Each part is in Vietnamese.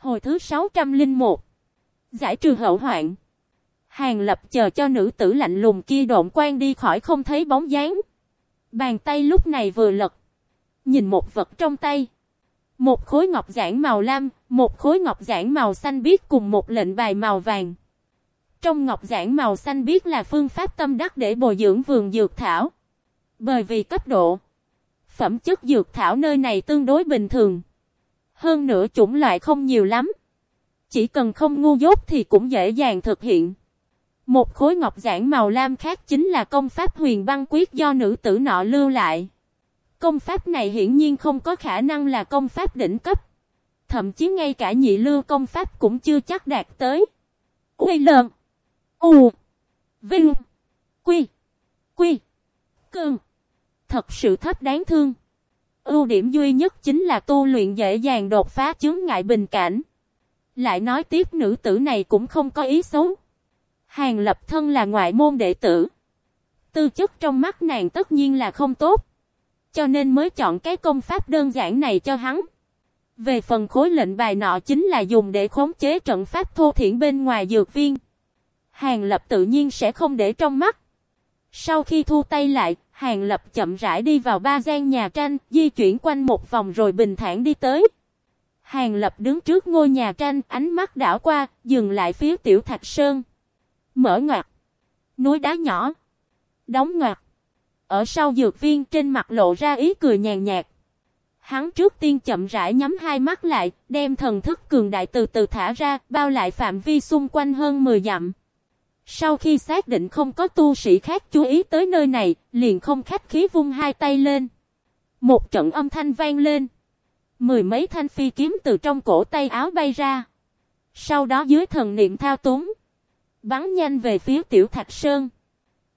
Hồi thứ 601 Giải trừ hậu hoạn Hàng lập chờ cho nữ tử lạnh lùng kia độn quan đi khỏi không thấy bóng dáng. Bàn tay lúc này vừa lật. Nhìn một vật trong tay. Một khối ngọc giản màu lam, một khối ngọc giản màu xanh biếc cùng một lệnh bài màu vàng. Trong ngọc giản màu xanh biếc là phương pháp tâm đắc để bồi dưỡng vườn dược thảo. Bởi vì cấp độ, phẩm chất dược thảo nơi này tương đối bình thường. Hơn nữa chủng loại không nhiều lắm. Chỉ cần không ngu dốt thì cũng dễ dàng thực hiện. Một khối ngọc giản màu lam khác chính là công pháp huyền băng quyết do nữ tử nọ lưu lại. Công pháp này hiển nhiên không có khả năng là công pháp đỉnh cấp. Thậm chí ngay cả nhị lưu công pháp cũng chưa chắc đạt tới. Quy lợn. U. Vinh. Quy. Quy. Cương. Thật sự thấp đáng thương. Ưu điểm duy nhất chính là tu luyện dễ dàng đột phá chứng ngại bình cảnh. Lại nói tiếp nữ tử này cũng không có ý xấu. Hàng lập thân là ngoại môn đệ tử. Tư chất trong mắt nàng tất nhiên là không tốt. Cho nên mới chọn cái công pháp đơn giản này cho hắn. Về phần khối lệnh bài nọ chính là dùng để khống chế trận pháp thô thiển bên ngoài dược viên. Hàng lập tự nhiên sẽ không để trong mắt. Sau khi thu tay lại, Hàng lập chậm rãi đi vào ba gian nhà tranh, di chuyển quanh một vòng rồi bình thản đi tới. Hàng lập đứng trước ngôi nhà tranh, ánh mắt đảo qua, dừng lại phía tiểu thạch sơn. Mở ngoặt. Núi đá nhỏ. Đóng ngoặt. Ở sau dược viên trên mặt lộ ra ý cười nhàn nhạt. Hắn trước tiên chậm rãi nhắm hai mắt lại, đem thần thức cường đại từ từ thả ra, bao lại phạm vi xung quanh hơn 10 dặm. Sau khi xác định không có tu sĩ khác chú ý tới nơi này, liền không khách khí vung hai tay lên. Một trận âm thanh vang lên. Mười mấy thanh phi kiếm từ trong cổ tay áo bay ra. Sau đó dưới thần niệm thao túng. Bắn nhanh về phía tiểu Thạch Sơn.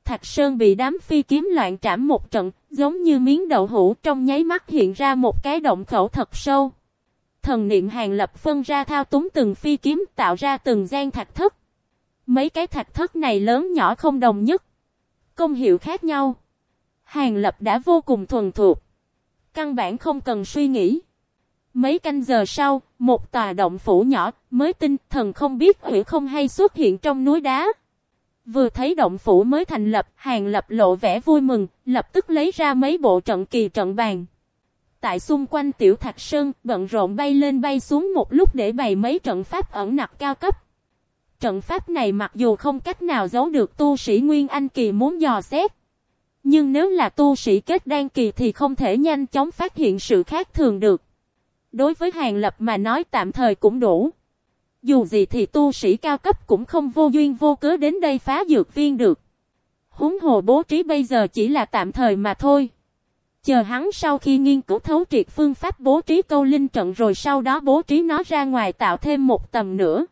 Thạch Sơn bị đám phi kiếm loạn trảm một trận, giống như miếng đậu hũ trong nháy mắt hiện ra một cái động khẩu thật sâu. Thần niệm hàng lập phân ra thao túng từng phi kiếm tạo ra từng gian thạch thất. Mấy cái thạch thất này lớn nhỏ không đồng nhất. Công hiệu khác nhau. Hàng lập đã vô cùng thuần thuộc. Căn bản không cần suy nghĩ. Mấy canh giờ sau, một tòa động phủ nhỏ, mới tinh thần không biết hủy không hay xuất hiện trong núi đá. Vừa thấy động phủ mới thành lập, hàng lập lộ vẻ vui mừng, lập tức lấy ra mấy bộ trận kỳ trận bàn. Tại xung quanh tiểu thạch sơn, bận rộn bay lên bay xuống một lúc để bày mấy trận pháp ẩn nặc cao cấp. Trận pháp này mặc dù không cách nào giấu được tu sĩ Nguyên Anh Kỳ muốn dò xét. Nhưng nếu là tu sĩ kết đan kỳ thì không thể nhanh chóng phát hiện sự khác thường được. Đối với hàng lập mà nói tạm thời cũng đủ. Dù gì thì tu sĩ cao cấp cũng không vô duyên vô cớ đến đây phá dược viên được. Húng hồ bố trí bây giờ chỉ là tạm thời mà thôi. Chờ hắn sau khi nghiên cứu thấu triệt phương pháp bố trí câu linh trận rồi sau đó bố trí nó ra ngoài tạo thêm một tầm nữa.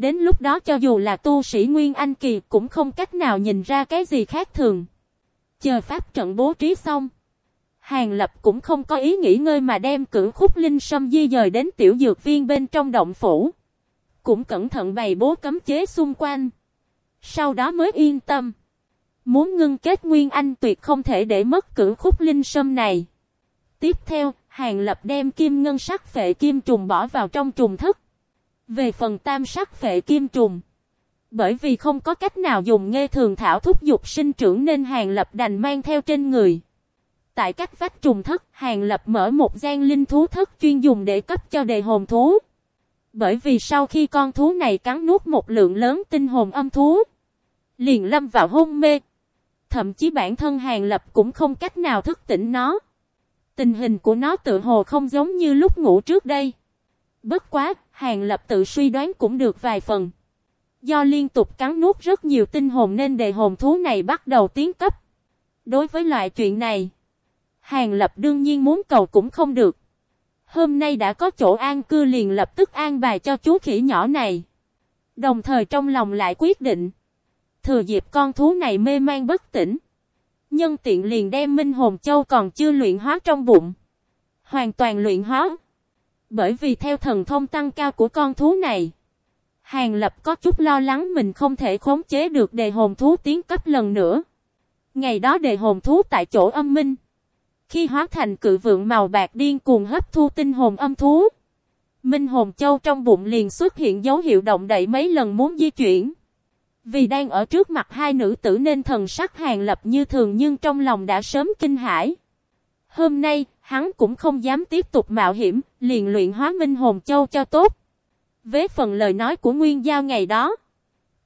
Đến lúc đó cho dù là tu sĩ Nguyên Anh Kỳ cũng không cách nào nhìn ra cái gì khác thường. Chờ pháp trận bố trí xong. Hàng Lập cũng không có ý nghỉ ngơi mà đem cử khúc linh sâm di dời đến tiểu dược viên bên trong động phủ. Cũng cẩn thận bày bố cấm chế xung quanh. Sau đó mới yên tâm. Muốn ngưng kết Nguyên Anh tuyệt không thể để mất cử khúc linh sâm này. Tiếp theo, Hàng Lập đem kim ngân sắc phệ kim trùng bỏ vào trong trùng thức. Về phần tam sắc phệ kim trùng. Bởi vì không có cách nào dùng nghe thường thảo thúc dục sinh trưởng nên Hàng Lập đành mang theo trên người. Tại các vách trùng thất, Hàng Lập mở một gian linh thú thất chuyên dùng để cấp cho đề hồn thú. Bởi vì sau khi con thú này cắn nuốt một lượng lớn tinh hồn âm thú, liền lâm vào hôn mê. Thậm chí bản thân Hàng Lập cũng không cách nào thức tỉnh nó. Tình hình của nó tự hồ không giống như lúc ngủ trước đây. Bất quá, Hàng Lập tự suy đoán cũng được vài phần. Do liên tục cắn nuốt rất nhiều tinh hồn nên đề hồn thú này bắt đầu tiến cấp. Đối với loại chuyện này, Hàng Lập đương nhiên muốn cầu cũng không được. Hôm nay đã có chỗ an cư liền lập tức an bài cho chú khỉ nhỏ này. Đồng thời trong lòng lại quyết định. Thừa dịp con thú này mê man bất tỉnh. Nhân tiện liền đem Minh Hồn Châu còn chưa luyện hóa trong bụng. Hoàn toàn luyện hóa. Bởi vì theo thần thông tăng cao của con thú này. Hàng Lập có chút lo lắng mình không thể khống chế được đề hồn thú tiến cấp lần nữa. Ngày đó đề hồn thú tại chỗ âm minh. Khi hóa thành cự vượng màu bạc điên cuồng hấp thu tinh hồn âm thú. Minh hồn châu trong bụng liền xuất hiện dấu hiệu động đậy mấy lần muốn di chuyển. Vì đang ở trước mặt hai nữ tử nên thần sắc hàng lập như thường nhưng trong lòng đã sớm kinh hãi. Hôm nay, hắn cũng không dám tiếp tục mạo hiểm, liền luyện hóa minh hồn châu cho tốt. Với phần lời nói của Nguyên Giao ngày đó,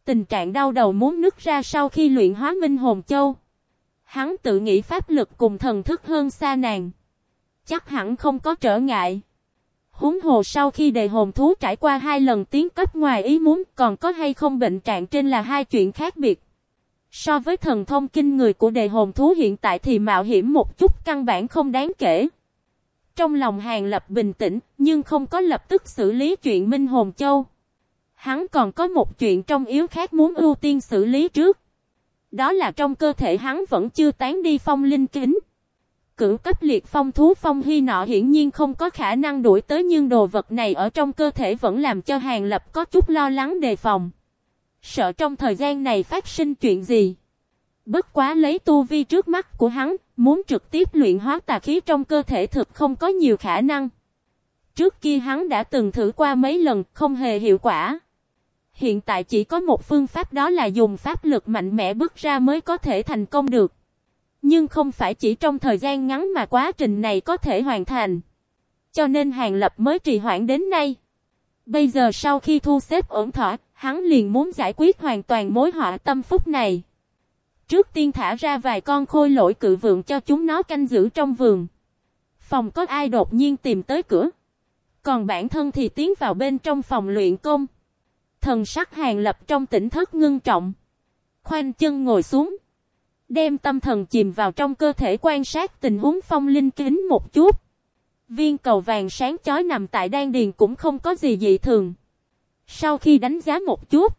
tình trạng đau đầu muốn nứt ra sau khi luyện hóa minh hồn châu. Hắn tự nghĩ pháp lực cùng thần thức hơn xa nàng. Chắc hẳn không có trở ngại. Húng hồ sau khi đề hồn thú trải qua hai lần tiến cấp ngoài ý muốn còn có hay không bệnh trạng trên là hai chuyện khác biệt. So với thần thông kinh người của đề hồn thú hiện tại thì mạo hiểm một chút căn bản không đáng kể. Trong lòng hàng lập bình tĩnh, nhưng không có lập tức xử lý chuyện Minh Hồn Châu. Hắn còn có một chuyện trong yếu khác muốn ưu tiên xử lý trước. Đó là trong cơ thể hắn vẫn chưa tán đi phong linh kính. Cửu cấp liệt phong thú phong hy nọ hiển nhiên không có khả năng đuổi tới nhưng đồ vật này ở trong cơ thể vẫn làm cho Hàng Lập có chút lo lắng đề phòng. Sợ trong thời gian này phát sinh chuyện gì. Bất quá lấy tu vi trước mắt của hắn, muốn trực tiếp luyện hóa tà khí trong cơ thể thực không có nhiều khả năng. Trước kia hắn đã từng thử qua mấy lần, không hề hiệu quả. Hiện tại chỉ có một phương pháp đó là dùng pháp lực mạnh mẽ bước ra mới có thể thành công được. Nhưng không phải chỉ trong thời gian ngắn mà quá trình này có thể hoàn thành. Cho nên Hàng Lập mới trì hoãn đến nay. Bây giờ sau khi thu xếp ổn thỏa, hắn liền muốn giải quyết hoàn toàn mối họa tâm phúc này. Trước tiên thả ra vài con khôi lỗi cự vượng cho chúng nó canh giữ trong vườn. Phòng có ai đột nhiên tìm tới cửa. Còn bản thân thì tiến vào bên trong phòng luyện công. Thần sắc hàng lập trong tỉnh thất ngưng trọng. Khoanh chân ngồi xuống. Đem tâm thần chìm vào trong cơ thể quan sát tình huống phong linh kính một chút. Viên cầu vàng sáng chói nằm tại đan điền cũng không có gì dị thường. Sau khi đánh giá một chút,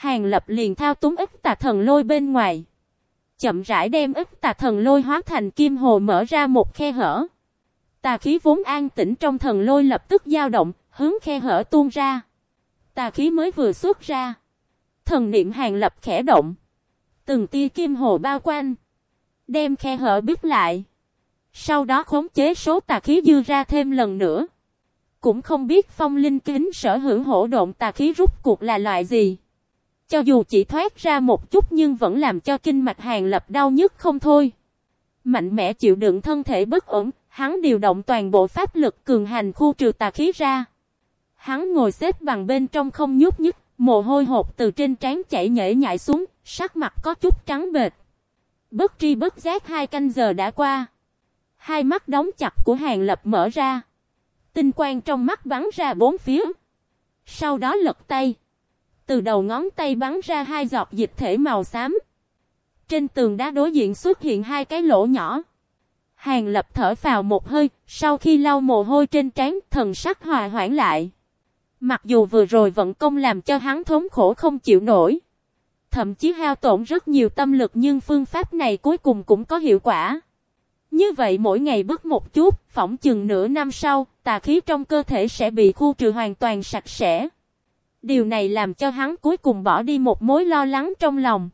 Hàng lập liền thao túng ức tà thần lôi bên ngoài. Chậm rãi đem ức tà thần lôi hóa thành kim hồ mở ra một khe hở. Tà khí vốn an tĩnh trong thần lôi lập tức dao động, hướng khe hở tuôn ra. Tà khí mới vừa xuất ra. Thần niệm hàng lập khẽ động. Từng tia kim hồ bao quanh. Đem khe hở biết lại. Sau đó khống chế số tà khí dư ra thêm lần nữa. Cũng không biết phong linh kính sở hữu hổ độn tà khí rút cuộc là loại gì. Cho dù chỉ thoát ra một chút nhưng vẫn làm cho kinh mạch hàng lập đau nhức không thôi. Mạnh mẽ chịu đựng thân thể bất ổn, hắn điều động toàn bộ pháp lực cường hành khu trừ tà khí ra. Hắn ngồi xếp bằng bên trong không nhúc nhích, mồ hôi hột từ trên trán chảy nhễ nhại xuống, sắc mặt có chút trắng bệt. Bất tri bất giác hai canh giờ đã qua. Hai mắt đóng chặt của hàng lập mở ra. Tinh quang trong mắt bắn ra bốn phía. Sau đó lật tay. Từ đầu ngón tay bắn ra hai giọt dịch thể màu xám. Trên tường đá đối diện xuất hiện hai cái lỗ nhỏ. Hàng lập thở vào một hơi, sau khi lau mồ hôi trên trán, thần sắc hòa hoãn lại. Mặc dù vừa rồi vận công làm cho hắn thống khổ không chịu nổi. Thậm chí hao tổn rất nhiều tâm lực nhưng phương pháp này cuối cùng cũng có hiệu quả. Như vậy mỗi ngày bước một chút, phỏng chừng nửa năm sau, tà khí trong cơ thể sẽ bị khu trừ hoàn toàn sạch sẽ. Điều này làm cho hắn cuối cùng bỏ đi một mối lo lắng trong lòng.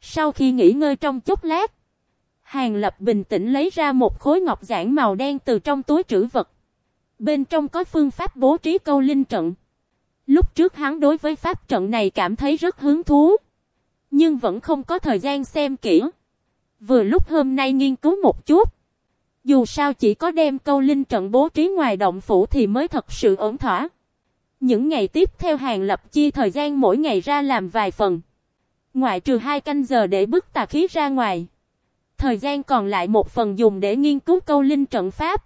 Sau khi nghỉ ngơi trong chút lát, Hàng Lập bình tĩnh lấy ra một khối ngọc giản màu đen từ trong túi trữ vật. Bên trong có phương pháp bố trí câu linh trận. Lúc trước hắn đối với pháp trận này cảm thấy rất hứng thú. Nhưng vẫn không có thời gian xem kỹ. Vừa lúc hôm nay nghiên cứu một chút. Dù sao chỉ có đem câu linh trận bố trí ngoài động phủ thì mới thật sự ổn thỏa. Những ngày tiếp theo hàng lập chi thời gian mỗi ngày ra làm vài phần. Ngoại trừ hai canh giờ để bức tà khí ra ngoài. Thời gian còn lại một phần dùng để nghiên cứu câu linh trận pháp.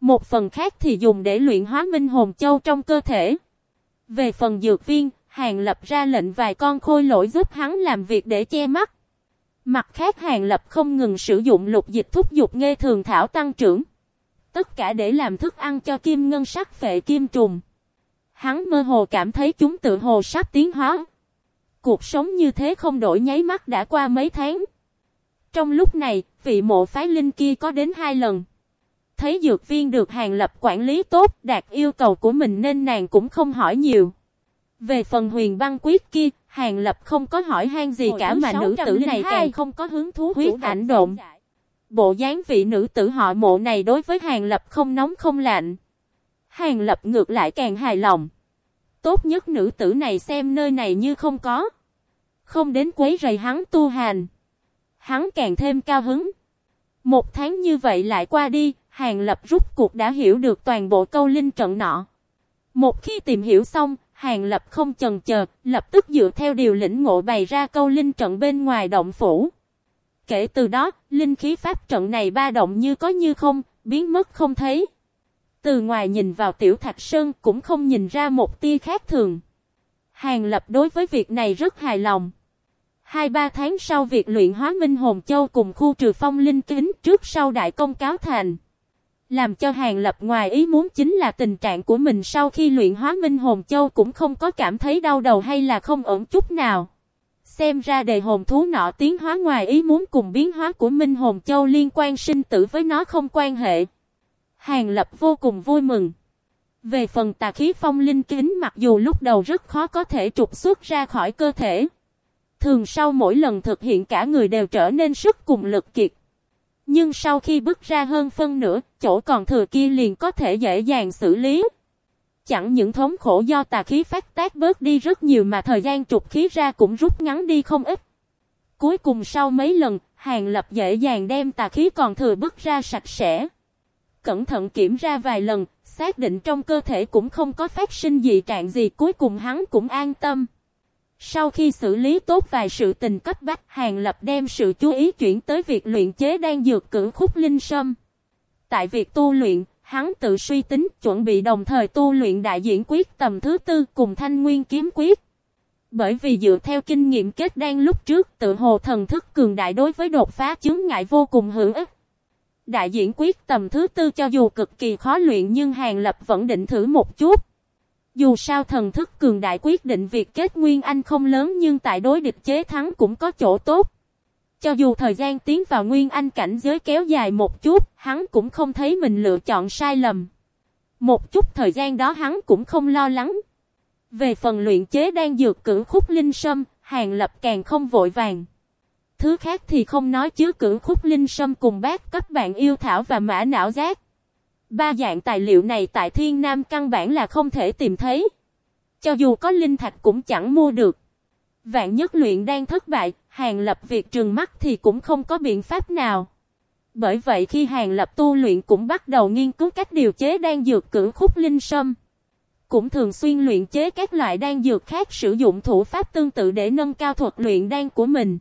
Một phần khác thì dùng để luyện hóa minh hồn châu trong cơ thể. Về phần dược viên, hàng lập ra lệnh vài con khôi lỗi giúp hắn làm việc để che mắt. Mặt khác hàng lập không ngừng sử dụng lục dịch thúc dục nghe thường thảo tăng trưởng. Tất cả để làm thức ăn cho kim ngân sắc phệ kim trùng. Hắn mơ hồ cảm thấy chúng tự hồ sắp tiến hóa. Cuộc sống như thế không đổi nháy mắt đã qua mấy tháng. Trong lúc này, vị mộ phái linh kia có đến hai lần. Thấy dược viên được hàng lập quản lý tốt, đạt yêu cầu của mình nên nàng cũng không hỏi nhiều. Về phần huyền băng quyết kia, hàng lập không có hỏi han gì Hồi cả mà nữ tử này càng không có hứng thú huyết ảnh động. Bộ dáng vị nữ tử họ mộ này đối với hàng lập không nóng không lạnh. Hàng lập ngược lại càng hài lòng. Tốt nhất nữ tử này xem nơi này như không có. Không đến quấy rầy hắn tu hành. Hắn càng thêm cao hứng. Một tháng như vậy lại qua đi, Hàng Lập rút cuộc đã hiểu được toàn bộ câu linh trận nọ. Một khi tìm hiểu xong, Hàng Lập không chần chờ, lập tức dựa theo điều lĩnh ngộ bày ra câu linh trận bên ngoài động phủ. Kể từ đó, linh khí pháp trận này ba động như có như không, biến mất không thấy. Từ ngoài nhìn vào tiểu thạch sơn cũng không nhìn ra một tia khác thường. Hàng Lập đối với việc này rất hài lòng. Hai ba tháng sau việc luyện hóa Minh Hồn Châu cùng khu trừ phong linh kính trước sau đại công cáo thành. Làm cho Hàng Lập ngoài ý muốn chính là tình trạng của mình sau khi luyện hóa Minh Hồn Châu cũng không có cảm thấy đau đầu hay là không ổn chút nào. Xem ra đề hồn thú nọ tiến hóa ngoài ý muốn cùng biến hóa của Minh Hồn Châu liên quan sinh tử với nó không quan hệ. Hàng Lập vô cùng vui mừng. Về phần tà khí phong linh kính mặc dù lúc đầu rất khó có thể trục xuất ra khỏi cơ thể. Thường sau mỗi lần thực hiện cả người đều trở nên sức cùng lực kiệt. Nhưng sau khi bước ra hơn phân nửa, chỗ còn thừa kia liền có thể dễ dàng xử lý. Chẳng những thống khổ do tà khí phát tác bớt đi rất nhiều mà thời gian trục khí ra cũng rút ngắn đi không ít. Cuối cùng sau mấy lần, Hàng Lập dễ dàng đem tà khí còn thừa bước ra sạch sẽ. Cẩn thận kiểm ra vài lần, xác định trong cơ thể cũng không có phát sinh dị trạng gì cuối cùng hắn cũng an tâm. Sau khi xử lý tốt vài sự tình cấp bách, Hàng Lập đem sự chú ý chuyển tới việc luyện chế đang dược cử khúc linh sâm. Tại việc tu luyện, hắn tự suy tính chuẩn bị đồng thời tu luyện đại diễn quyết tầm thứ tư cùng thanh nguyên kiếm quyết. Bởi vì dựa theo kinh nghiệm kết đan lúc trước tự hồ thần thức cường đại đối với đột phá chứng ngại vô cùng hữu ích. Đại diễn quyết tầm thứ tư cho dù cực kỳ khó luyện nhưng Hàng Lập vẫn định thử một chút. Dù sao thần thức cường đại quyết định việc kết Nguyên Anh không lớn nhưng tại đối địch chế thắng cũng có chỗ tốt. Cho dù thời gian tiến vào Nguyên Anh cảnh giới kéo dài một chút, hắn cũng không thấy mình lựa chọn sai lầm. Một chút thời gian đó hắn cũng không lo lắng. Về phần luyện chế đang dược cử khúc linh sâm, hàng lập càng không vội vàng. Thứ khác thì không nói chứ cử khúc linh sâm cùng bác cấp bạn yêu thảo và mã não giác. Ba dạng tài liệu này tại Thiên Nam căn bản là không thể tìm thấy. Cho dù có linh thạch cũng chẳng mua được. Vạn nhất luyện đang thất bại, hàng lập việc trừng mắt thì cũng không có biện pháp nào. Bởi vậy khi hàng lập tu luyện cũng bắt đầu nghiên cứu cách điều chế đan dược cử khúc linh sâm. Cũng thường xuyên luyện chế các loại đan dược khác sử dụng thủ pháp tương tự để nâng cao thuật luyện đan của mình.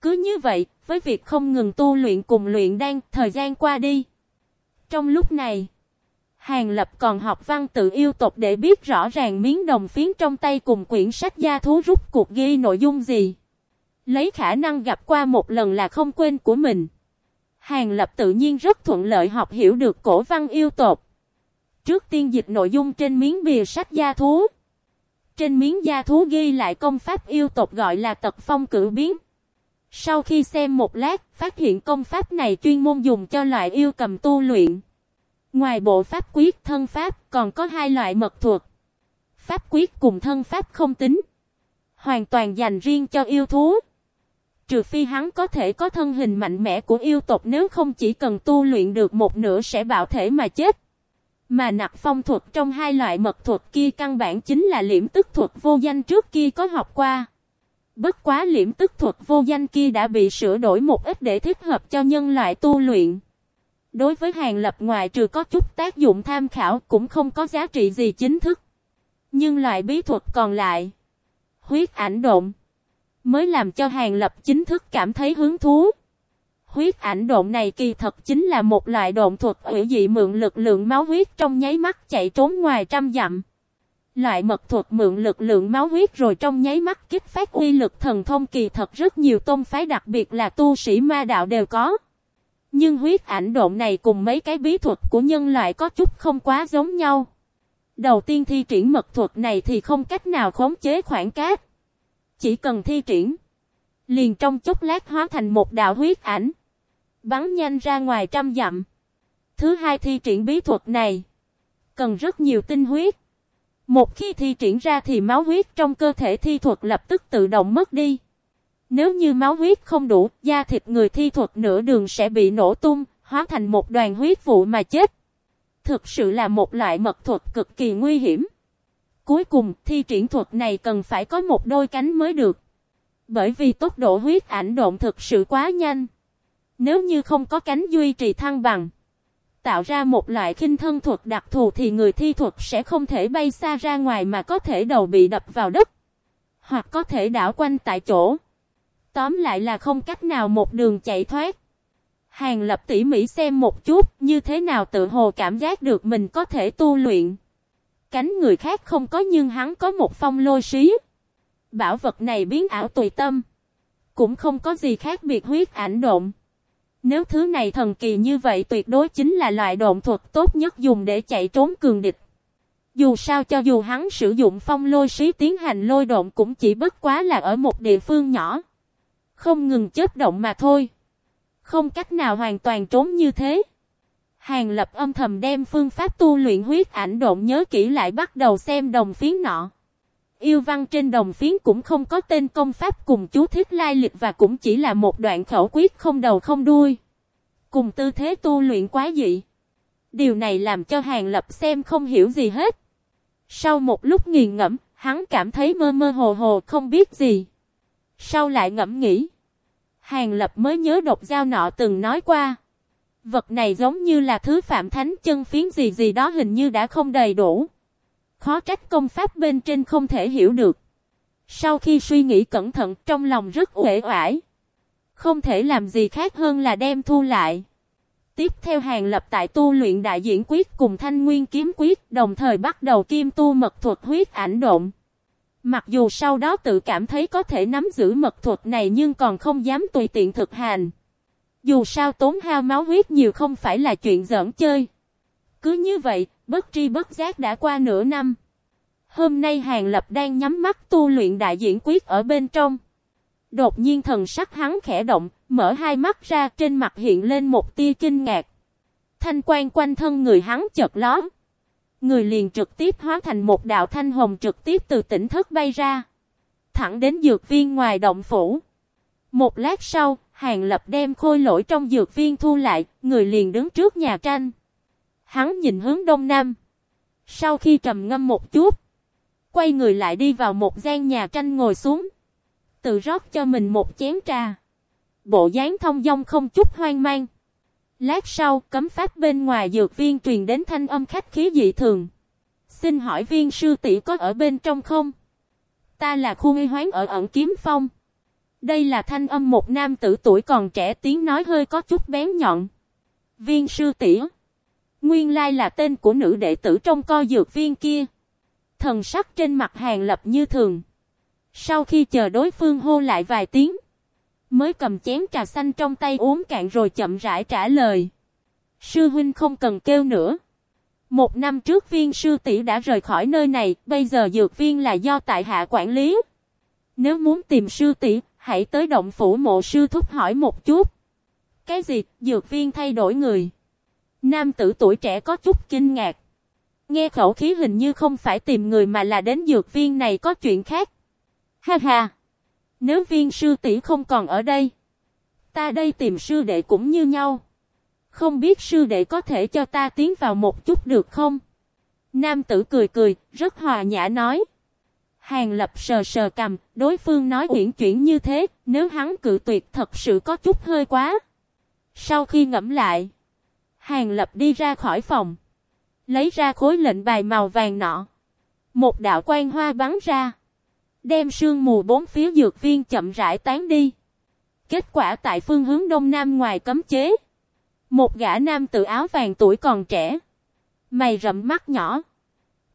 Cứ như vậy, với việc không ngừng tu luyện cùng luyện đan, thời gian qua đi. Trong lúc này, Hàng Lập còn học văn tự yêu tộc để biết rõ ràng miếng đồng phiến trong tay cùng quyển sách gia thú rút cuộc ghi nội dung gì. Lấy khả năng gặp qua một lần là không quên của mình. Hàng Lập tự nhiên rất thuận lợi học hiểu được cổ văn yêu tộc. Trước tiên dịch nội dung trên miếng bìa sách gia thú. Trên miếng gia thú ghi lại công pháp yêu tộc gọi là tật phong cử biến. Sau khi xem một lát, phát hiện công pháp này chuyên môn dùng cho loại yêu cầm tu luyện. Ngoài bộ pháp quyết thân pháp, còn có hai loại mật thuật. Pháp quyết cùng thân pháp không tính. Hoàn toàn dành riêng cho yêu thú. Trừ phi hắn có thể có thân hình mạnh mẽ của yêu tộc nếu không chỉ cần tu luyện được một nửa sẽ bạo thể mà chết. Mà nặc phong thuật trong hai loại mật thuật kia căn bản chính là liễm tức thuật vô danh trước kia có học qua. Bất quá liễm tức thuật vô danh kia đã bị sửa đổi một ít để thích hợp cho nhân loại tu luyện. Đối với hàng lập ngoài trừ có chút tác dụng tham khảo cũng không có giá trị gì chính thức. Nhưng loại bí thuật còn lại, huyết ảnh độn, mới làm cho hàng lập chính thức cảm thấy hứng thú. Huyết ảnh độn này kỳ thật chính là một loại độn thuật hữu dị mượn lực lượng máu huyết trong nháy mắt chạy trốn ngoài trăm dặm. Loại mật thuật mượn lực lượng máu huyết rồi trong nháy mắt kích phát uy lực thần thông kỳ thật rất nhiều tôn phái, đặc biệt là tu sĩ ma đạo đều có. Nhưng huyết ảnh độn này cùng mấy cái bí thuật của nhân loại có chút không quá giống nhau. Đầu tiên thi triển mật thuật này thì không cách nào khống chế khoảng cát. Chỉ cần thi triển. Liền trong chốc lát hóa thành một đạo huyết ảnh. Bắn nhanh ra ngoài trăm dặm. Thứ hai thi triển bí thuật này. Cần rất nhiều tinh huyết. Một khi thi triển ra thì máu huyết trong cơ thể thi thuật lập tức tự động mất đi. Nếu như máu huyết không đủ, da thịt người thi thuật nửa đường sẽ bị nổ tung, hóa thành một đoàn huyết vụ mà chết. thực sự là một loại mật thuật cực kỳ nguy hiểm. Cuối cùng, thi triển thuật này cần phải có một đôi cánh mới được. Bởi vì tốc độ huyết ảnh động thực sự quá nhanh. Nếu như không có cánh duy trì thăng bằng, tạo ra một loại khinh thân thuật đặc thù thì người thi thuật sẽ không thể bay xa ra ngoài mà có thể đầu bị đập vào đất. Hoặc có thể đảo quanh tại chỗ. Tóm lại là không cách nào một đường chạy thoát. Hàng lập tỉ mỉ xem một chút, như thế nào tự hồ cảm giác được mình có thể tu luyện. Cánh người khác không có nhưng hắn có một phong lôi xí. Bảo vật này biến ảo tùy tâm. Cũng không có gì khác biệt huyết ảnh động nếu thứ này thần kỳ như vậy tuyệt đối chính là loại độn thuật tốt nhất dùng để chạy trốn cường địch. Dù sao cho dù hắn sử dụng phong lôi sĩ tiến hành lôi độn cũng chỉ bất quá là ở một địa phương nhỏ. Không ngừng chớp động mà thôi. Không cách nào hoàn toàn trốn như thế. Hàng lập âm thầm đem phương pháp tu luyện huyết ảnh độn nhớ kỹ lại bắt đầu xem đồng phiến nọ. Yêu văn trên đồng phiến cũng không có tên công pháp cùng chú thích lai lịch và cũng chỉ là một đoạn khẩu quyết không đầu không đuôi. Cùng tư thế tu luyện quá dị. Điều này làm cho hàng lập xem không hiểu gì hết. Sau một lúc nghiền ngẫm, hắn cảm thấy mơ mơ hồ hồ không biết gì. Sau lại ngẫm nghĩ. Hàng lập mới nhớ độc giao nọ từng nói qua. Vật này giống như là thứ phạm thánh chân phiến gì gì đó hình như đã không đầy đủ. Khó trách công pháp bên trên không thể hiểu được. Sau khi suy nghĩ cẩn thận, trong lòng rất uể oải. Không thể làm gì khác hơn là đem thu lại. Tiếp theo hàng lập tại tu luyện đại diễn quyết cùng thanh nguyên kiếm quyết, đồng thời bắt đầu kim tu mật thuật huyết ảnh độn. Mặc dù sau đó tự cảm thấy có thể nắm giữ mật thuật này nhưng còn không dám tùy tiện thực hành. Dù sao tốn hao máu huyết nhiều không phải là chuyện giỡn chơi. Cứ như vậy, bất tri bất giác đã qua nửa năm. Hôm nay Hàng Lập đang nhắm mắt tu luyện đại diễn quyết ở bên trong. Đột nhiên thần sắc hắn khẽ động, mở hai mắt ra trên mặt hiện lên một tia kinh ngạc. Thanh quan quanh thân người hắn chợt ló. Người liền trực tiếp hóa thành một đạo thanh hồng trực tiếp từ tỉnh thức bay ra. Thẳng đến dược viên ngoài động phủ. Một lát sau, Hàng Lập đem khôi lỗi trong dược viên thu lại, người liền đứng trước nhà tranh. Hắn nhìn hướng đông nam. Sau khi trầm ngâm một chút, quay người lại đi vào một gian nhà tranh ngồi xuống. Tự rót cho mình một chén trà. Bộ dáng thông dong không chút hoang mang. Lát sau, cấm pháp bên ngoài dược viên truyền đến thanh âm khách khí dị thường. Xin hỏi viên sư tỷ có ở bên trong không? Ta là khu nghi hoán ở ẩn kiếm phong. Đây là thanh âm một nam tử tuổi còn trẻ tiếng nói hơi có chút bén nhọn. Viên sư tỷ Nguyên lai là tên của nữ đệ tử trong co dược viên kia. Thần sắc trên mặt hàng lập như thường. Sau khi chờ đối phương hô lại vài tiếng. Mới cầm chén trà xanh trong tay uống cạn rồi chậm rãi trả lời. Sư huynh không cần kêu nữa. Một năm trước viên sư tỷ đã rời khỏi nơi này, bây giờ dược viên là do tại hạ quản lý. Nếu muốn tìm sư tỷ, hãy tới động phủ mộ sư thúc hỏi một chút. Cái gì, dược viên thay đổi người? Nam tử tuổi trẻ có chút kinh ngạc. Nghe khẩu khí hình như không phải tìm người mà là đến dược viên này có chuyện khác. Ha ha! Nếu viên sư tỷ không còn ở đây, ta đây tìm sư đệ cũng như nhau. Không biết sư đệ có thể cho ta tiến vào một chút được không? Nam tử cười cười, rất hòa nhã nói. Hàng lập sờ sờ cầm, đối phương nói uyển chuyển như thế, nếu hắn cự tuyệt thật sự có chút hơi quá. Sau khi ngẫm lại, Hàng lập đi ra khỏi phòng. Lấy ra khối lệnh bài màu vàng nọ. Một đạo quan hoa bắn ra. Đem sương mù bốn phía dược viên chậm rãi tán đi. Kết quả tại phương hướng đông nam ngoài cấm chế. Một gã nam tự áo vàng tuổi còn trẻ. Mày rậm mắt nhỏ.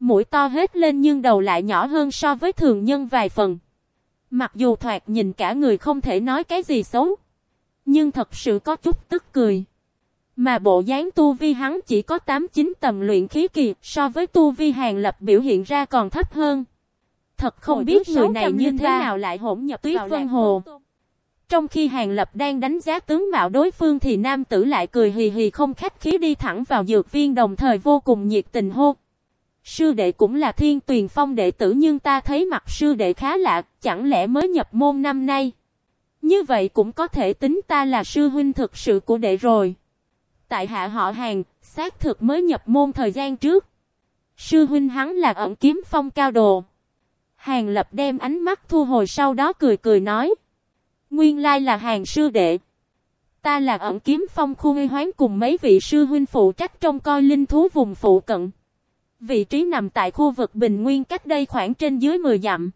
Mũi to hết lên nhưng đầu lại nhỏ hơn so với thường nhân vài phần. Mặc dù thoạt nhìn cả người không thể nói cái gì xấu. Nhưng thật sự có chút tức cười. Mà bộ dáng tu vi hắn chỉ có 8-9 tầm luyện khí kỳ, so với tu vi hàng lập biểu hiện ra còn thấp hơn. Thật không Hồi biết người này như thế nào lại hỗn nhập tuyết vân hồ. Trong khi hàng lập đang đánh giá tướng mạo đối phương thì nam tử lại cười hì hì không khách khí đi thẳng vào dược viên đồng thời vô cùng nhiệt tình hô. Sư đệ cũng là thiên tuyền phong đệ tử nhưng ta thấy mặt sư đệ khá lạ, chẳng lẽ mới nhập môn năm nay. Như vậy cũng có thể tính ta là sư huynh thực sự của đệ rồi tại hạ họ hàng, xác thực mới nhập môn thời gian trước. Sư huynh hắn là ẩn kiếm phong cao đồ. Hàng lập đem ánh mắt thu hồi sau đó cười cười nói. Nguyên lai là hàng sư đệ. Ta là ẩn kiếm phong khu huy hoán cùng mấy vị sư huynh phụ trách trong coi linh thú vùng phụ cận. Vị trí nằm tại khu vực bình nguyên cách đây khoảng trên dưới 10 dặm.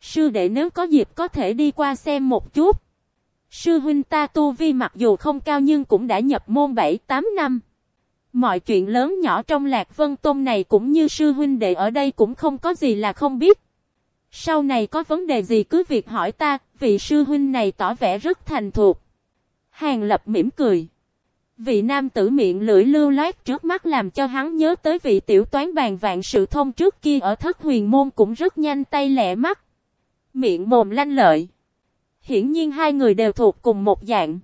Sư đệ nếu có dịp có thể đi qua xem một chút. Sư huynh ta tu vi mặc dù không cao nhưng cũng đã nhập môn 7-8 năm. Mọi chuyện lớn nhỏ trong Lạc Vân Tôn này cũng như sư huynh đệ ở đây cũng không có gì là không biết. Sau này có vấn đề gì cứ việc hỏi ta, vị sư huynh này tỏ vẻ rất thành thuộc. Hàng lập mỉm cười. Vị nam tử miệng lưỡi lưu loát trước mắt làm cho hắn nhớ tới vị tiểu toán bàn vạn sự thông trước kia ở thất huyền môn cũng rất nhanh tay lẹ mắt. Miệng mồm lanh lợi. Hiển nhiên hai người đều thuộc cùng một dạng.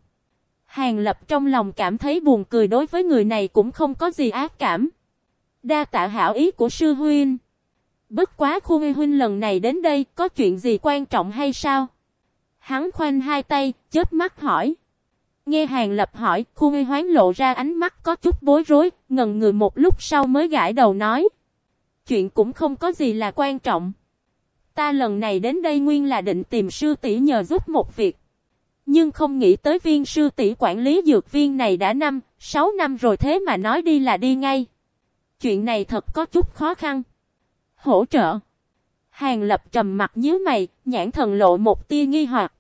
Hàng lập trong lòng cảm thấy buồn cười đối với người này cũng không có gì ác cảm. Đa tạ hảo ý của sư huynh. Bất quá khu huy huynh lần này đến đây có chuyện gì quan trọng hay sao? Hắn khoanh hai tay, chớp mắt hỏi. Nghe hàng lập hỏi, khu huy hoán lộ ra ánh mắt có chút bối rối, ngần người một lúc sau mới gãi đầu nói. Chuyện cũng không có gì là quan trọng. Ta lần này đến đây nguyên là định tìm sư tỷ nhờ giúp một việc. Nhưng không nghĩ tới viên sư tỷ quản lý dược viên này đã năm, 6 năm rồi thế mà nói đi là đi ngay. Chuyện này thật có chút khó khăn. Hỗ trợ. Hàng lập trầm mặt nhíu mày, nhãn thần lộ một tia nghi hoặc.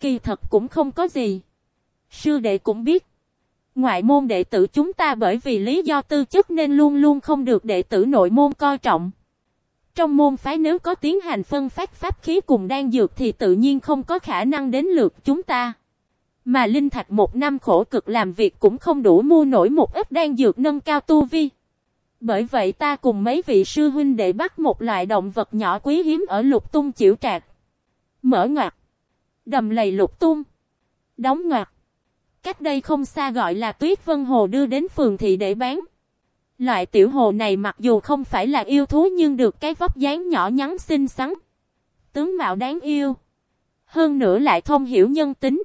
Kỳ thật cũng không có gì. Sư đệ cũng biết. Ngoại môn đệ tử chúng ta bởi vì lý do tư chất nên luôn luôn không được đệ tử nội môn coi trọng. Trong môn phái nếu có tiến hành phân phát pháp khí cùng đan dược thì tự nhiên không có khả năng đến lượt chúng ta. Mà Linh Thạch một năm khổ cực làm việc cũng không đủ mua nổi một ít đan dược nâng cao tu vi. Bởi vậy ta cùng mấy vị sư huynh để bắt một loại động vật nhỏ quý hiếm ở lục tung chịu trạc. Mở ngoặt. Đầm lầy lục tung. Đóng ngoặt. Cách đây không xa gọi là tuyết vân hồ đưa đến phường thị để bán. Loại tiểu hồ này mặc dù không phải là yêu thú nhưng được cái vóc dáng nhỏ nhắn xinh xắn. Tướng mạo đáng yêu. Hơn nữa lại thông hiểu nhân tính.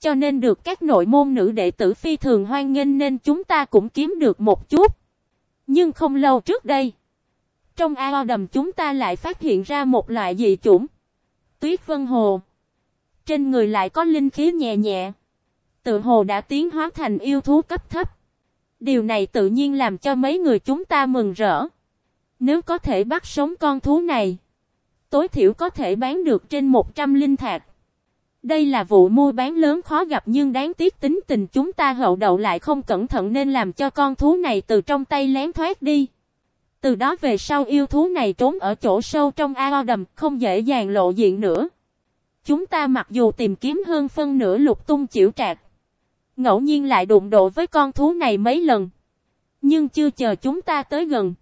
Cho nên được các nội môn nữ đệ tử phi thường hoan nghênh nên chúng ta cũng kiếm được một chút. Nhưng không lâu trước đây. Trong ao đầm chúng ta lại phát hiện ra một loại dị chủng. Tuyết vân hồ. Trên người lại có linh khí nhẹ nhẹ. Tự hồ đã tiến hóa thành yêu thú cấp thấp. Điều này tự nhiên làm cho mấy người chúng ta mừng rỡ. Nếu có thể bắt sống con thú này, tối thiểu có thể bán được trên 100 linh thạch. Đây là vụ mua bán lớn khó gặp nhưng đáng tiếc tính tình chúng ta hậu đậu lại không cẩn thận nên làm cho con thú này từ trong tay lén thoát đi. Từ đó về sau yêu thú này trốn ở chỗ sâu trong ao đầm không dễ dàng lộ diện nữa. Chúng ta mặc dù tìm kiếm hơn phân nửa lục tung chịu trạc. Ngẫu nhiên lại đụng độ với con thú này mấy lần. Nhưng chưa chờ chúng ta tới gần.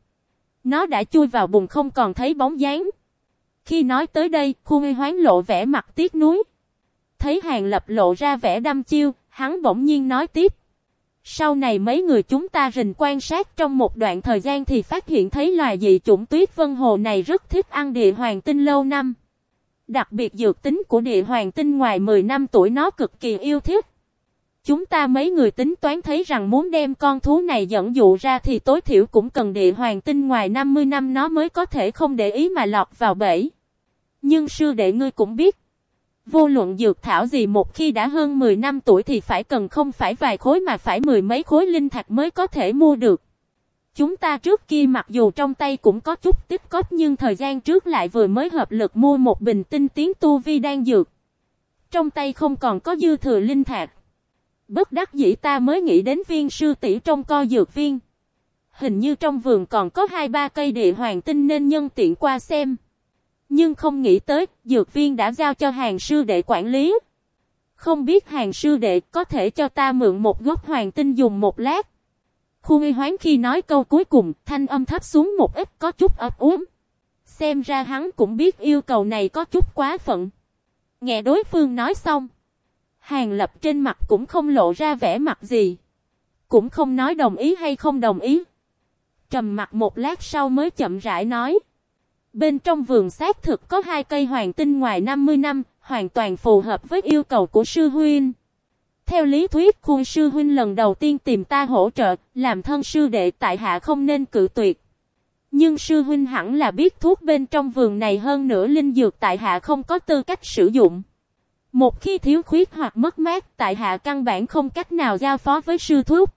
Nó đã chui vào bùn không còn thấy bóng dáng. Khi nói tới đây, khu huy hoán lộ vẻ mặt tiếc nuối. Thấy hàng lập lộ ra vẻ đăm chiêu, hắn bỗng nhiên nói tiếp. Sau này mấy người chúng ta rình quan sát trong một đoạn thời gian thì phát hiện thấy loài dị chủng tuyết vân hồ này rất thích ăn địa hoàng tinh lâu năm. Đặc biệt dược tính của địa hoàng tinh ngoài 10 năm tuổi nó cực kỳ yêu thích. Chúng ta mấy người tính toán thấy rằng muốn đem con thú này dẫn dụ ra thì tối thiểu cũng cần địa hoàng tinh ngoài 50 năm nó mới có thể không để ý mà lọt vào bẫy. Nhưng sư đệ ngươi cũng biết. Vô luận dược thảo gì một khi đã hơn 10 năm tuổi thì phải cần không phải vài khối mà phải mười mấy khối linh thạch mới có thể mua được. Chúng ta trước kia mặc dù trong tay cũng có chút tích cóp nhưng thời gian trước lại vừa mới hợp lực mua một bình tinh tiến tu vi đang dược. Trong tay không còn có dư thừa linh thạch. Bất đắc dĩ ta mới nghĩ đến viên sư tỷ trong co dược viên. Hình như trong vườn còn có hai ba cây địa hoàng tinh nên nhân tiện qua xem. Nhưng không nghĩ tới, dược viên đã giao cho hàng sư đệ quản lý. Không biết hàng sư đệ có thể cho ta mượn một gốc hoàng tinh dùng một lát. Khu uy hoán khi nói câu cuối cùng, thanh âm thấp xuống một ít có chút ấp uống. Xem ra hắn cũng biết yêu cầu này có chút quá phận. Nghe đối phương nói xong. Hàng lập trên mặt cũng không lộ ra vẻ mặt gì. Cũng không nói đồng ý hay không đồng ý. Trầm mặt một lát sau mới chậm rãi nói. Bên trong vườn xác thực có hai cây hoàng tinh ngoài 50 năm, hoàn toàn phù hợp với yêu cầu của sư huynh. Theo lý thuyết khuôn sư huynh lần đầu tiên tìm ta hỗ trợ, làm thân sư đệ tại hạ không nên cự tuyệt. Nhưng sư huynh hẳn là biết thuốc bên trong vườn này hơn nữa linh dược tại hạ không có tư cách sử dụng. Một khi thiếu khuyết hoặc mất mát tại hạ căn bản không cách nào giao phó với sư thuốc.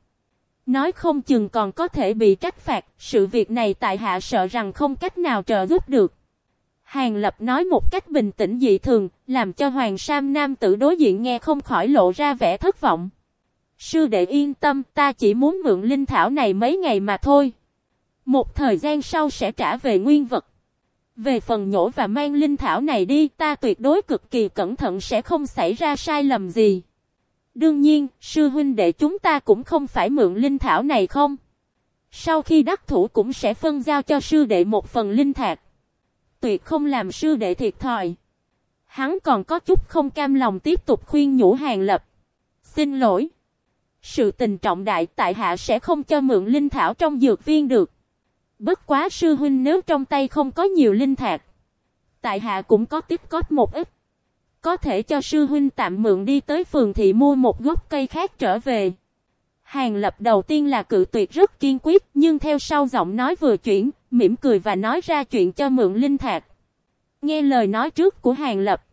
Nói không chừng còn có thể bị trách phạt, sự việc này tại hạ sợ rằng không cách nào trợ giúp được. Hàng Lập nói một cách bình tĩnh dị thường, làm cho Hoàng Sam Nam tử đối diện nghe không khỏi lộ ra vẻ thất vọng. Sư đệ yên tâm, ta chỉ muốn mượn linh thảo này mấy ngày mà thôi. Một thời gian sau sẽ trả về nguyên vật. Về phần nhổ và mang linh thảo này đi, ta tuyệt đối cực kỳ cẩn thận sẽ không xảy ra sai lầm gì. Đương nhiên, sư huynh đệ chúng ta cũng không phải mượn linh thảo này không? Sau khi đắc thủ cũng sẽ phân giao cho sư đệ một phần linh thạch tuyệt không làm sư đệ thiệt thòi. Hắn còn có chút không cam lòng tiếp tục khuyên nhủ hàng lập. Xin lỗi. Sự tình trọng đại tại hạ sẽ không cho mượn linh thảo trong dược viên được. Bất quá sư huynh nếu trong tay không có nhiều linh thạch. Tại hạ cũng có tiếp cóp một ít. Có thể cho sư huynh tạm mượn đi tới phường thị mua một gốc cây khác trở về. Hàng lập đầu tiên là cự tuyệt rất kiên quyết, nhưng theo sau giọng nói vừa chuyển, mỉm cười và nói ra chuyện cho mượn linh thạc. Nghe lời nói trước của hàng lập.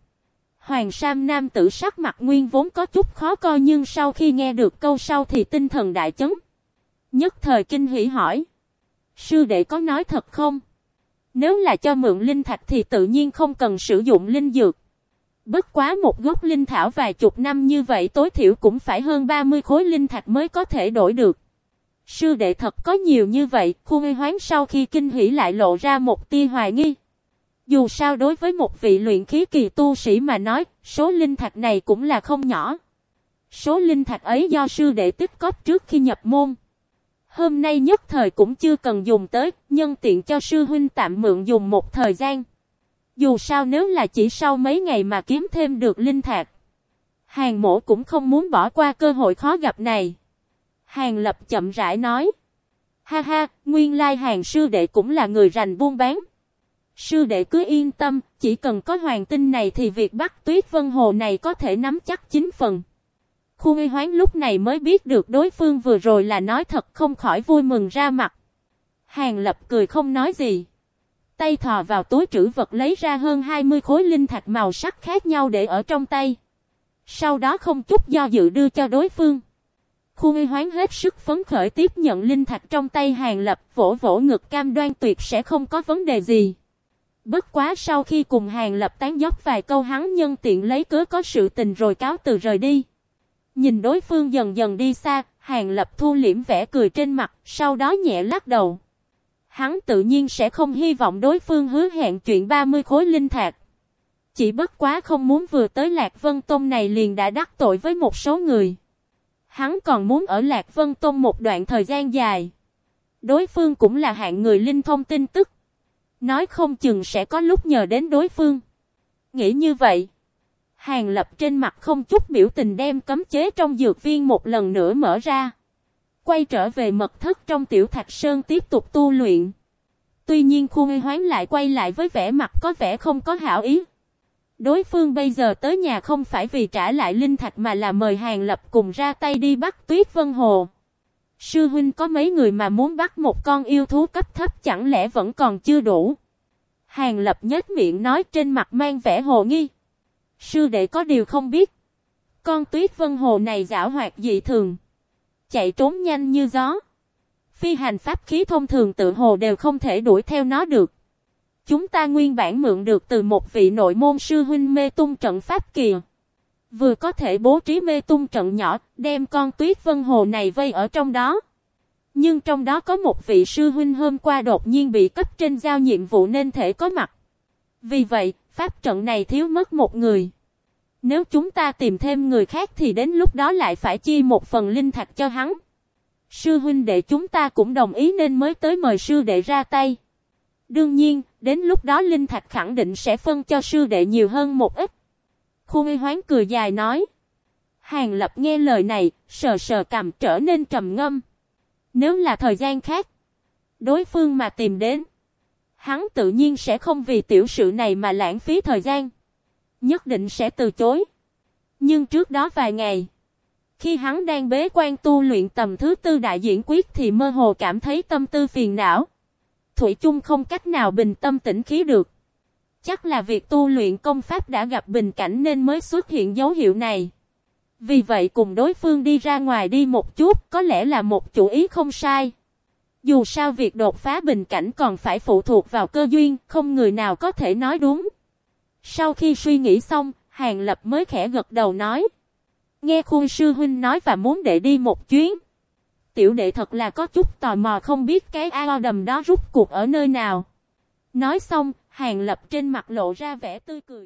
Hoàng Sam Nam tử sắc mặt nguyên vốn có chút khó coi nhưng sau khi nghe được câu sau thì tinh thần đại chấn. Nhất thời kinh hỉ hỏi. Sư đệ có nói thật không? Nếu là cho mượn linh thạch thì tự nhiên không cần sử dụng linh dược. Bất quá một gốc linh thảo vài chục năm như vậy tối thiểu cũng phải hơn 30 khối linh thạch mới có thể đổi được. Sư đệ thật có nhiều như vậy, khu ngây hoán sau khi kinh hỉ lại lộ ra một tia hoài nghi. Dù sao đối với một vị luyện khí kỳ tu sĩ mà nói, số linh thạch này cũng là không nhỏ. Số linh thạch ấy do sư đệ tích cóp trước khi nhập môn. Hôm nay nhất thời cũng chưa cần dùng tới, nhân tiện cho sư huynh tạm mượn dùng một thời gian. Dù sao nếu là chỉ sau mấy ngày mà kiếm thêm được linh thạch. Hàng mổ cũng không muốn bỏ qua cơ hội khó gặp này. Hàng lập chậm rãi nói. Ha ha, nguyên lai hàng sư đệ cũng là người rành buôn bán. Sư đệ cứ yên tâm, chỉ cần có hoàng tinh này thì việc bắt tuyết vân hồ này có thể nắm chắc chính phần. Khu nghi hoán lúc này mới biết được đối phương vừa rồi là nói thật không khỏi vui mừng ra mặt. Hàng lập cười không nói gì. Tay thò vào túi trữ vật lấy ra hơn 20 khối linh thạch màu sắc khác nhau để ở trong tay. Sau đó không chút do dự đưa cho đối phương. Khu nghi hoán hết sức phấn khởi tiếp nhận linh thạch trong tay hàng lập, vỗ vỗ ngực cam đoan tuyệt sẽ không có vấn đề gì. Bất quá sau khi cùng hàng lập tán dốc vài câu hắn nhân tiện lấy cớ có sự tình rồi cáo từ rời đi. Nhìn đối phương dần dần đi xa, hàng lập thu liễm vẻ cười trên mặt, sau đó nhẹ lắc đầu. Hắn tự nhiên sẽ không hy vọng đối phương hứa hẹn chuyện 30 khối linh thạch. Chỉ bất quá không muốn vừa tới Lạc Vân Tông này liền đã đắc tội với một số người. Hắn còn muốn ở Lạc Vân Tông một đoạn thời gian dài. Đối phương cũng là hạng người linh thông tin tức. Nói không chừng sẽ có lúc nhờ đến đối phương. Nghĩ như vậy. Hàng lập trên mặt không chút biểu tình đem cấm chế trong dược viên một lần nữa mở ra. Quay trở về mật thất trong tiểu thạch sơn tiếp tục tu luyện. Tuy nhiên khu ngây hoán lại quay lại với vẻ mặt có vẻ không có hảo ý. Đối phương bây giờ tới nhà không phải vì trả lại linh thạch mà là mời hàng lập cùng ra tay đi bắt tuyết vân hồ. Sư huynh có mấy người mà muốn bắt một con yêu thú cấp thấp chẳng lẽ vẫn còn chưa đủ. Hàng lập nhếch miệng nói trên mặt mang vẻ hồ nghi. Sư đệ có điều không biết. Con tuyết vân hồ này giả hoạt dị thường. Chạy trốn nhanh như gió. Phi hành pháp khí thông thường tự hồ đều không thể đuổi theo nó được. Chúng ta nguyên bản mượn được từ một vị nội môn sư huynh mê tung trận pháp kìa. Vừa có thể bố trí mê tung trận nhỏ, đem con tuyết vân hồ này vây ở trong đó. Nhưng trong đó có một vị sư huynh hôm qua đột nhiên bị cấp trên giao nhiệm vụ nên thể có mặt. Vì vậy, pháp trận này thiếu mất một người. Nếu chúng ta tìm thêm người khác thì đến lúc đó lại phải chi một phần linh thạch cho hắn. Sư huynh đệ chúng ta cũng đồng ý nên mới tới mời sư đệ ra tay. Đương nhiên, đến lúc đó linh thạch khẳng định sẽ phân cho sư đệ nhiều hơn một ít. Khu nghi hoán cười dài nói. Hàng lập nghe lời này, sờ sờ cầm trở nên trầm ngâm. Nếu là thời gian khác, đối phương mà tìm đến, hắn tự nhiên sẽ không vì tiểu sự này mà lãng phí thời gian. Nhất định sẽ từ chối. Nhưng trước đó vài ngày, Khi hắn đang bế quan tu luyện tầm thứ tư đại diễn quyết thì mơ hồ cảm thấy tâm tư phiền não. Thủy chung không cách nào bình tâm tĩnh khí được. Chắc là việc tu luyện công pháp đã gặp bình cảnh nên mới xuất hiện dấu hiệu này. Vì vậy cùng đối phương đi ra ngoài đi một chút có lẽ là một chủ ý không sai. Dù sao việc đột phá bình cảnh còn phải phụ thuộc vào cơ duyên, không người nào có thể nói đúng. Sau khi suy nghĩ xong, Hàng Lập mới khẽ gật đầu nói. Nghe khuôn sư huynh nói và muốn để đi một chuyến. Tiểu đệ thật là có chút tò mò không biết cái ao đầm đó rút cuộc ở nơi nào. Nói xong, Hàng Lập trên mặt lộ ra vẻ tươi cười.